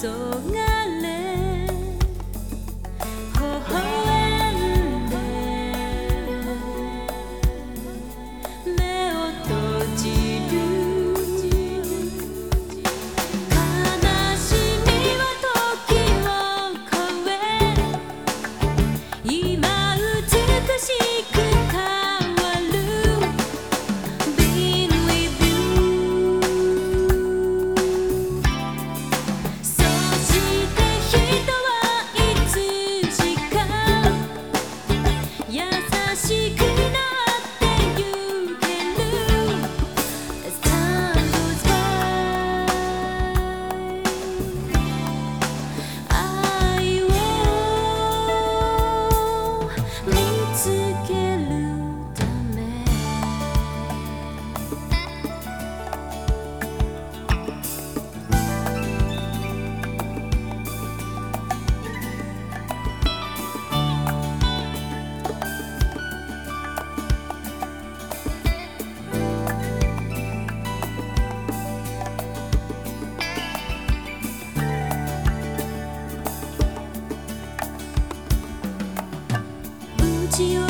so ngale. you